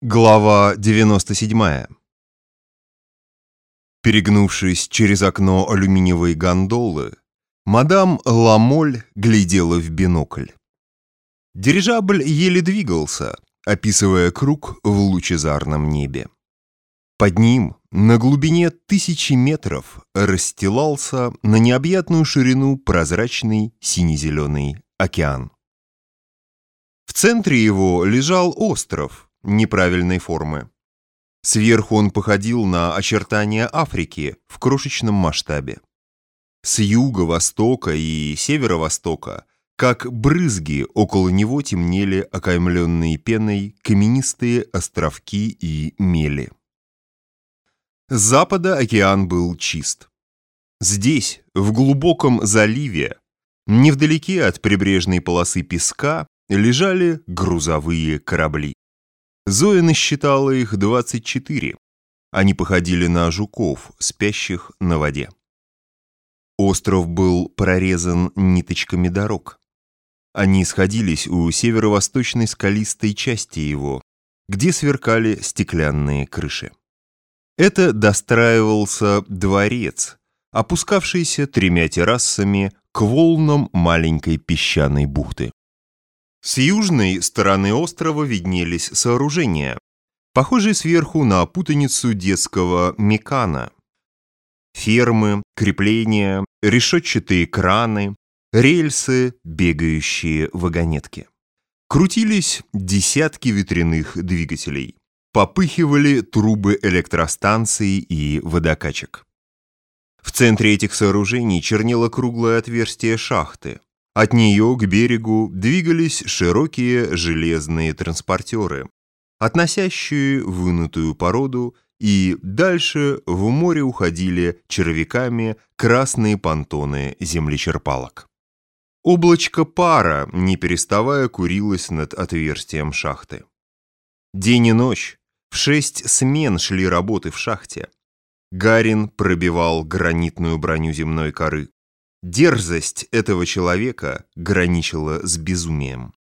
Глава 97 Перегнувшись через окно алюминиевой гондолы, мадам Ламоль глядела в бинокль. Дирижабль еле двигался, описывая круг в лучезарном небе. Под ним, на глубине тысячи метров, расстилался на необъятную ширину прозрачный сине-зеленый океан. В центре его лежал остров – неправильной формы. Сверху он походил на очертания Африки в крошечном масштабе. С юга, востока и северо-востока, как брызги, около него темнели окаймленные пеной каменистые островки и мели. С запада океан был чист. Здесь, в глубоком заливе, невдалеке от прибрежной полосы песка, лежали грузовые корабли. Зоя насчитала их 24. Они походили на жуков, спящих на воде. Остров был прорезан ниточками дорог. Они сходились у северо-восточной скалистой части его, где сверкали стеклянные крыши. Это достраивался дворец, опускавшийся тремя террасами к волнам маленькой песчаной бухты. С южной стороны острова виднелись сооружения, похожие сверху на путаницу детского мекана. Фермы, крепления, решетчатые краны, рельсы, бегающие вагонетки. Крутились десятки ветряных двигателей. Попыхивали трубы электростанций и водокачек. В центре этих сооружений чернело круглое отверстие шахты. От нее к берегу двигались широкие железные транспортеры, относящие вынутую породу, и дальше в море уходили червяками красные понтоны землечерпалок. Облачко пара, не переставая, курилось над отверстием шахты. День и ночь, в шесть смен шли работы в шахте. Гарин пробивал гранитную броню земной коры. Дерзость этого человека граничила с безумием.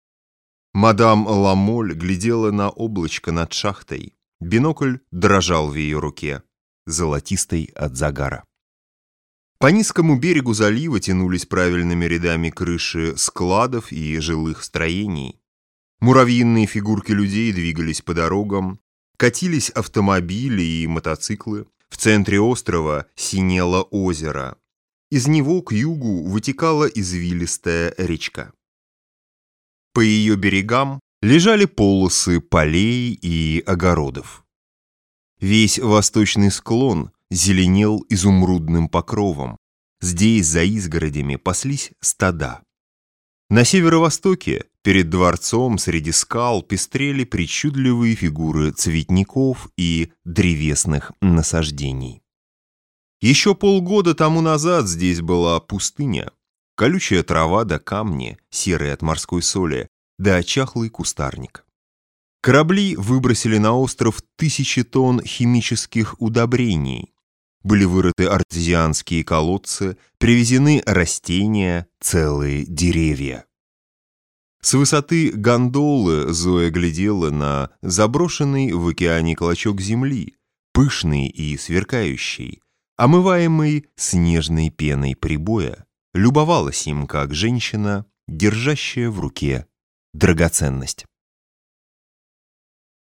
Мадам Ламоль глядела на облачко над шахтой. Бинокль дрожал в ее руке, золотистый от загара. По низкому берегу залива тянулись правильными рядами крыши складов и жилых строений. Муравьиные фигурки людей двигались по дорогам, катились автомобили и мотоциклы. В центре острова синело озеро, из него к югу вытекала извилистая речка. По ее берегам лежали полосы полей и огородов. Весь восточный склон зеленел изумрудным покровом. Здесь, за изгородями, паслись стада. На северо-востоке, перед дворцом, среди скал, пестрели причудливые фигуры цветников и древесных насаждений. Еще полгода тому назад здесь была пустыня. Колючая трава да камни, серые от морской соли, да чахлый кустарник. Корабли выбросили на остров тысячи тонн химических удобрений. Были вырыты артезианские колодцы, привезены растения, целые деревья. С высоты гондолы Зоя глядела на заброшенный в океане клочок земли, пышный и сверкающий, омываемый снежной пеной прибоя, любовалась им как женщина, держащая в руке драгоценность.